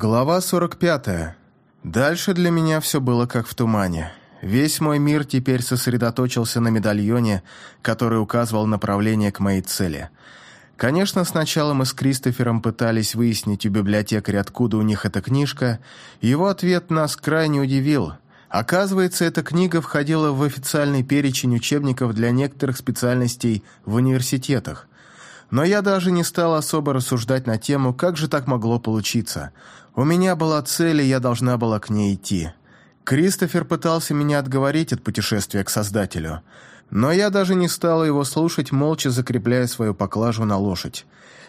Глава 45. Дальше для меня все было как в тумане. Весь мой мир теперь сосредоточился на медальоне, который указывал направление к моей цели. Конечно, сначала мы с Кристофером пытались выяснить у библиотекаря, откуда у них эта книжка. Его ответ нас крайне удивил. Оказывается, эта книга входила в официальный перечень учебников для некоторых специальностей в университетах. Но я даже не стал особо рассуждать на тему, как же так могло получиться. У меня была цель, и я должна была к ней идти. Кристофер пытался меня отговорить от путешествия к Создателю, но я даже не стала его слушать, молча закрепляя свою поклажу на лошадь.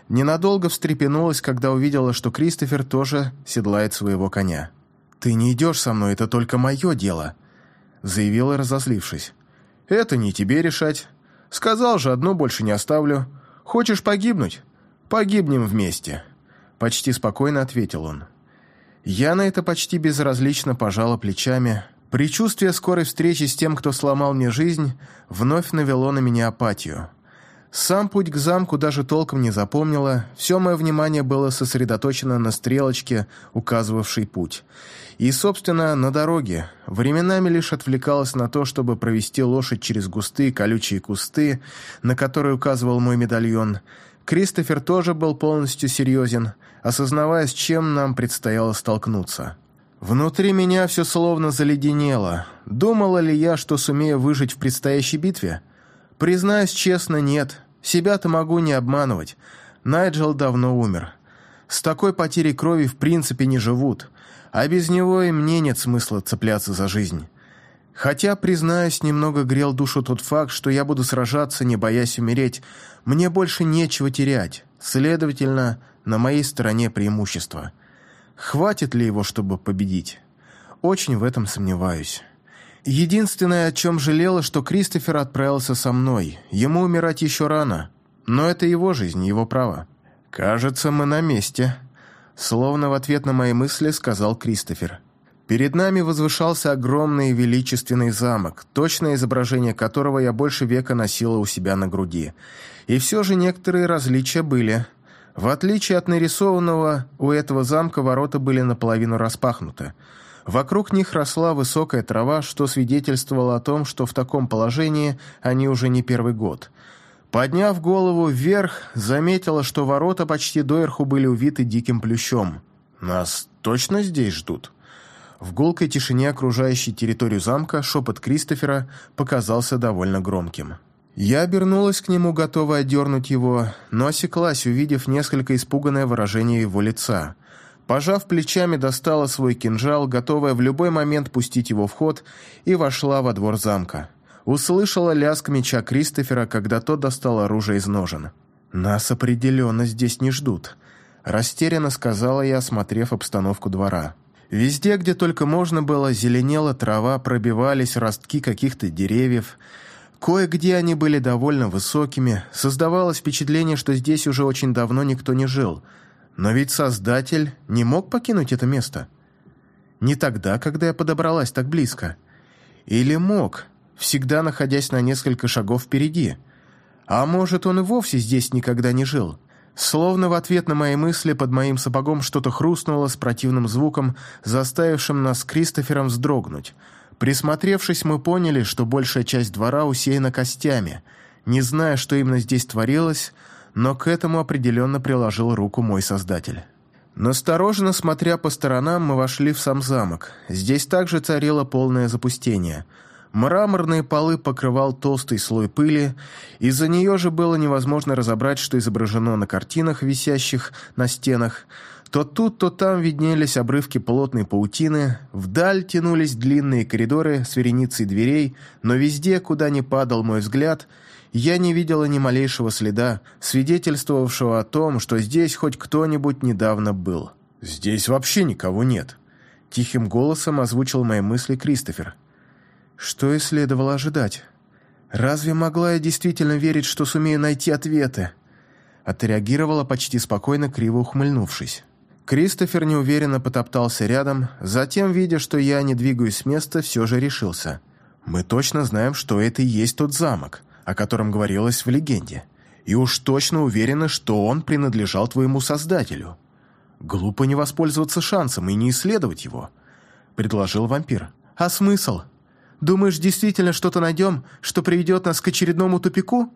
Ненадолго встрепенулась, когда увидела, что Кристофер тоже седлает своего коня. «Ты не идешь со мной, это только мое дело», — заявила, разозлившись. «Это не тебе решать. Сказал же, одно больше не оставлю. Хочешь погибнуть? Погибнем вместе», — почти спокойно ответил он. Я на это почти безразлично пожала плечами. Причувствие скорой встречи с тем, кто сломал мне жизнь, вновь навело на меня апатию. Сам путь к замку даже толком не запомнила, все мое внимание было сосредоточено на стрелочке, указывавшей путь. И, собственно, на дороге. Временами лишь отвлекалась на то, чтобы провести лошадь через густые колючие кусты, на которые указывал мой медальон. Кристофер тоже был полностью серьезен, осознавая, с чем нам предстояло столкнуться. Внутри меня все словно заледенело. Думала ли я, что сумею выжить в предстоящей битве? Признаюсь честно, нет. Себя-то могу не обманывать. Найджел давно умер. С такой потерей крови в принципе не живут, а без него и мне нет смысла цепляться за жизнь. Хотя, признаюсь, немного грел душу тот факт, что я буду сражаться, не боясь умереть. Мне больше нечего терять. Следовательно, на моей стороне преимущество. Хватит ли его, чтобы победить? Очень в этом сомневаюсь. Единственное, о чем жалела, что Кристофер отправился со мной. Ему умирать еще рано. Но это его жизнь, его право. «Кажется, мы на месте», — словно в ответ на мои мысли сказал Кристофер. Перед нами возвышался огромный величественный замок, точное изображение которого я больше века носила у себя на груди. И все же некоторые различия были. В отличие от нарисованного, у этого замка ворота были наполовину распахнуты. Вокруг них росла высокая трава, что свидетельствовало о том, что в таком положении они уже не первый год. Подняв голову вверх, заметила, что ворота почти доверху были увиты диким плющом. «Нас точно здесь ждут?» В гулкой тишине окружающей территорию замка шепот Кристофера показался довольно громким. Я обернулась к нему, готовая отдернуть его, но осеклась, увидев несколько испуганное выражение его лица – Пожав плечами, достала свой кинжал, готовая в любой момент пустить его в ход, и вошла во двор замка. Услышала лязг меча Кристофера, когда тот достал оружие из ножен. «Нас определенно здесь не ждут», – растерянно сказала я, осмотрев обстановку двора. Везде, где только можно было, зеленела трава, пробивались ростки каких-то деревьев. Кое-где они были довольно высокими, создавалось впечатление, что здесь уже очень давно никто не жил – но ведь Создатель не мог покинуть это место. Не тогда, когда я подобралась так близко. Или мог, всегда находясь на несколько шагов впереди. А может, он и вовсе здесь никогда не жил. Словно в ответ на мои мысли под моим сапогом что-то хрустнуло с противным звуком, заставившим нас с Кристофером вздрогнуть. Присмотревшись, мы поняли, что большая часть двора усеяна костями. Не зная, что именно здесь творилось, но к этому определенно приложил руку мой создатель. Настороженно смотря по сторонам, мы вошли в сам замок. Здесь также царило полное запустение. Мраморные полы покрывал толстый слой пыли, из-за нее же было невозможно разобрать, что изображено на картинах, висящих на стенах. То тут, то там виднелись обрывки плотной паутины, вдаль тянулись длинные коридоры с вереницей дверей, но везде, куда ни падал мой взгляд – я не видела ни малейшего следа, свидетельствовавшего о том, что здесь хоть кто-нибудь недавно был. «Здесь вообще никого нет», — тихим голосом озвучил мои мысли Кристофер. Что и следовало ожидать. Разве могла я действительно верить, что сумею найти ответы? Отреагировала почти спокойно, криво ухмыльнувшись. Кристофер неуверенно потоптался рядом, затем, видя, что я не двигаюсь с места, все же решился. «Мы точно знаем, что это и есть тот замок о котором говорилось в легенде, и уж точно уверены, что он принадлежал твоему создателю. Глупо не воспользоваться шансом и не исследовать его, предложил вампир. А смысл? Думаешь, действительно что-то найдем, что приведет нас к очередному тупику?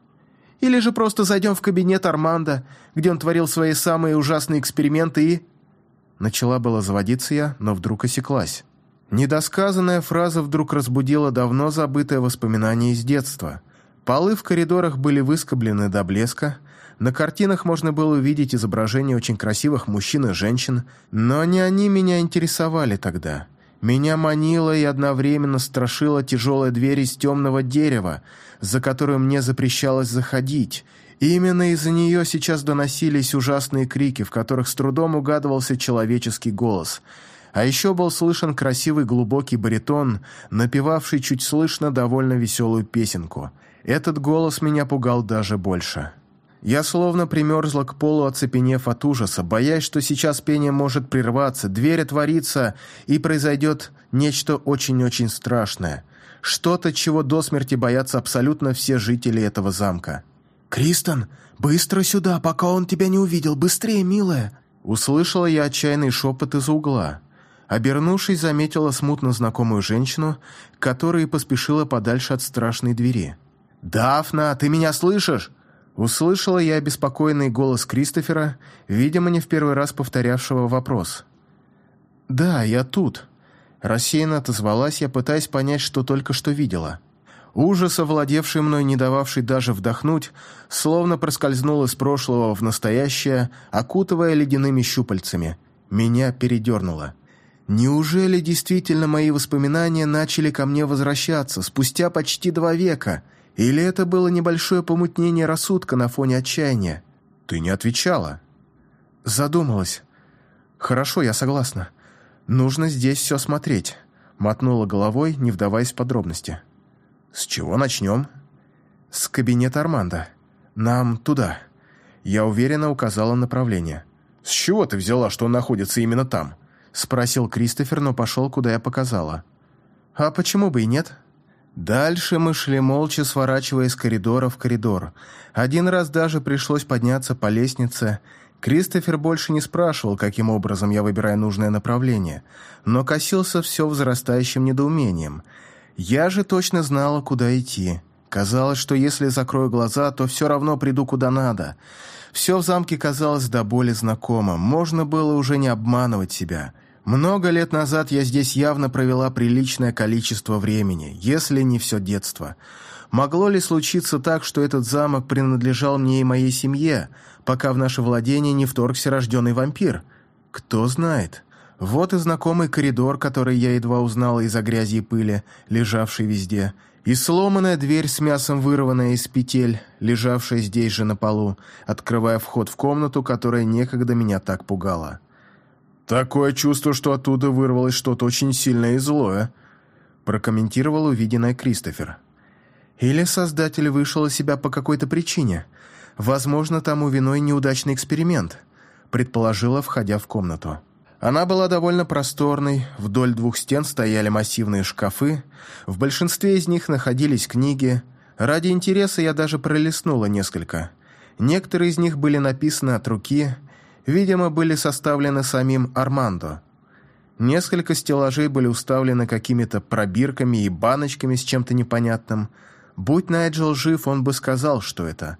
Или же просто зайдем в кабинет Армандо, где он творил свои самые ужасные эксперименты и...» Начала было заводиться я, но вдруг осеклась. Недосказанная фраза вдруг разбудила давно забытое воспоминание из детства. Полы в коридорах были выскоблены до блеска, на картинах можно было увидеть изображения очень красивых мужчин и женщин, но не они меня интересовали тогда. Меня манила и одновременно страшила тяжелая дверь из темного дерева, за которую мне запрещалось заходить. И именно из-за нее сейчас доносились ужасные крики, в которых с трудом угадывался человеческий голос. А еще был слышен красивый глубокий баритон, напевавший чуть слышно довольно веселую песенку. Этот голос меня пугал даже больше. Я словно примерзла к полу, оцепенев от ужаса, боясь, что сейчас пение может прерваться, дверь отворится, и произойдет нечто очень-очень страшное. Что-то, чего до смерти боятся абсолютно все жители этого замка. «Кристен, быстро сюда, пока он тебя не увидел! Быстрее, милая!» Услышала я отчаянный шепот из угла. Обернувшись, заметила смутно знакомую женщину, которая поспешила подальше от страшной двери. «Дафна, ты меня слышишь?» Услышала я обеспокоенный голос Кристофера, видимо, не в первый раз повторявшего вопрос. «Да, я тут». Рассеянно отозвалась я, пытаясь понять, что только что видела. Ужас, овладевший мной, не дававший даже вдохнуть, словно проскользнул из прошлого в настоящее, окутывая ледяными щупальцами. Меня передернуло. Неужели действительно мои воспоминания начали ко мне возвращаться спустя почти два века – или это было небольшое помутнение рассудка на фоне отчаяния? Ты не отвечала. Задумалась. Хорошо, я согласна. Нужно здесь все смотреть. Мотнула головой, не вдаваясь в подробности. С чего начнем? С кабинета Армандо. Нам туда. Я уверенно указала направление. С чего ты взяла, что он находится именно там? Спросил Кристофер, но пошел, куда я показала. А почему бы и нет? Дальше мы шли молча, сворачивая из коридора в коридор. Один раз даже пришлось подняться по лестнице. Кристофер больше не спрашивал, каким образом я выбираю нужное направление, но косился все возрастающим недоумением. Я же точно знала, куда идти. Казалось, что если закрою глаза, то все равно приду куда надо. Все в замке казалось до боли знакомым, можно было уже не обманывать себя. Много лет назад я здесь явно провела приличное количество времени, если не все детство. Могло ли случиться так, что этот замок принадлежал мне и моей семье, пока в наше владение не вторгся рожденный вампир? Кто знает. Вот и знакомый коридор, который я едва узнала из-за грязи и пыли, лежавший везде, и сломанная дверь с мясом, вырванная из петель, лежавшая здесь же на полу, открывая вход в комнату, которая некогда меня так пугала. «Такое чувство, что оттуда вырвалось что-то очень сильное и злое», прокомментировал увиденное Кристофер. «Или создатель вышел из себя по какой-то причине. Возможно, тому виной неудачный эксперимент», предположила, входя в комнату. Она была довольно просторной, вдоль двух стен стояли массивные шкафы, в большинстве из них находились книги. Ради интереса я даже пролистнула несколько. Некоторые из них были написаны от руки, видимо, были составлены самим Армандо. Несколько стеллажей были уставлены какими-то пробирками и баночками с чем-то непонятным. Будь Найджел жив, он бы сказал, что это.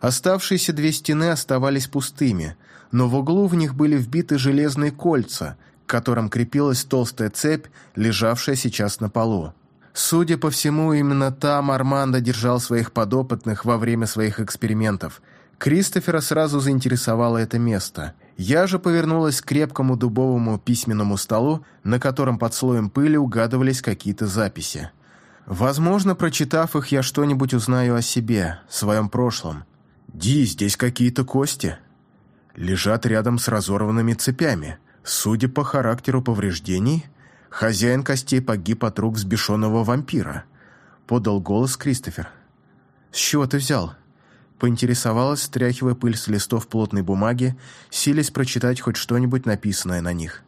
Оставшиеся две стены оставались пустыми, но в углу в них были вбиты железные кольца, к которым крепилась толстая цепь, лежавшая сейчас на полу. Судя по всему, именно там Армандо держал своих подопытных во время своих экспериментов – Кристофера сразу заинтересовало это место. Я же повернулась к крепкому дубовому письменному столу, на котором под слоем пыли угадывались какие-то записи. Возможно, прочитав их, я что-нибудь узнаю о себе, своем прошлом. Ди, здесь какие-то кости. Лежат рядом с разорванными цепями. Судя по характеру повреждений, хозяин костей погиб от рук сбешенного вампира. Подал голос Кристофер. «С чего ты взял?» Поинтересовалась, стряхивая пыль с листов плотной бумаги, силясь прочитать хоть что-нибудь написанное на них.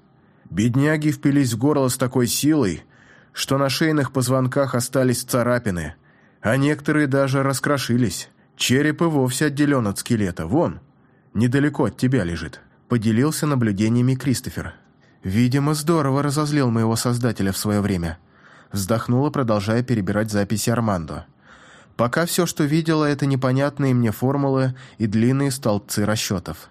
Бедняги впились в горло с такой силой, что на шейных позвонках остались царапины, а некоторые даже раскрошились. Череп и вовсе отделен от скелета. Вон, недалеко от тебя лежит. поделился наблюдениями Кристофер. «Видимо, здорово разозлил моего создателя в свое время». Вздохнула, продолжая перебирать записи Армандо. Пока все, что видела, это непонятные мне формулы и длинные столбцы расчетов.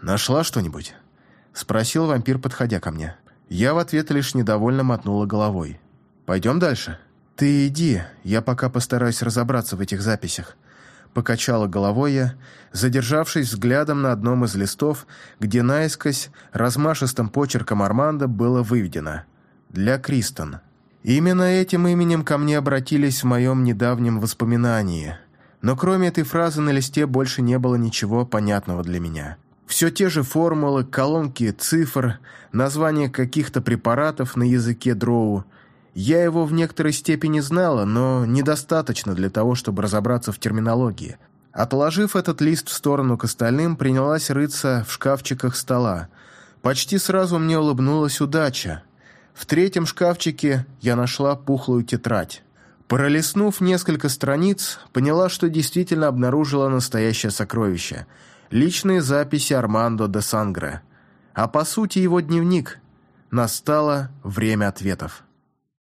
«Нашла что-нибудь?» — спросил вампир, подходя ко мне. Я в ответ лишь недовольно мотнула головой. «Пойдем дальше?» «Ты иди, я пока постараюсь разобраться в этих записях». Покачала головой я, задержавшись взглядом на одном из листов, где наискось размашистым почерком Армандо было выведено «Для Кристон». Именно этим именем ко мне обратились в моем недавнем воспоминании. Но кроме этой фразы на листе больше не было ничего понятного для меня. Все те же формулы, колонки цифр, названия каких-то препаратов на языке дроу – я его в некоторой степени знала, но недостаточно для того, чтобы разобраться в терминологии. Отложив этот лист в сторону к остальным, принялась рыться в шкафчиках стола. Почти сразу мне улыбнулась удача. В третьем шкафчике я нашла пухлую тетрадь. Пролистнув несколько страниц, поняла, что действительно обнаружила настоящее сокровище. Личные записи Армандо де Сангре. А по сути его дневник. Настало время ответов.